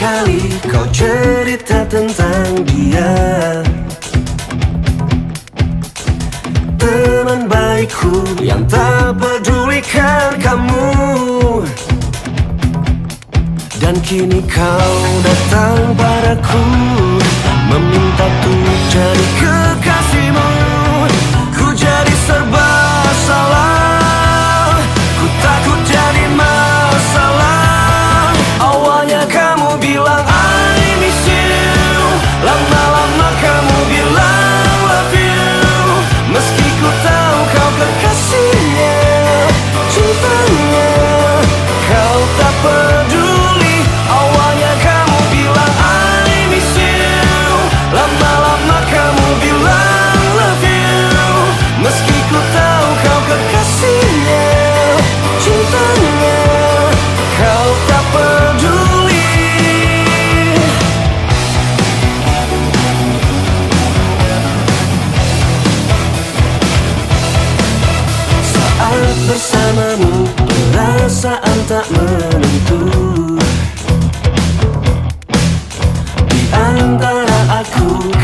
kali kau cerita tentang dia. Teman baikku yang tak pedulikan kamu. Dan kini kau datang padaku Meminta tuh jadi kekasih. bersamamu Perasaan tak menentu. Di antara aku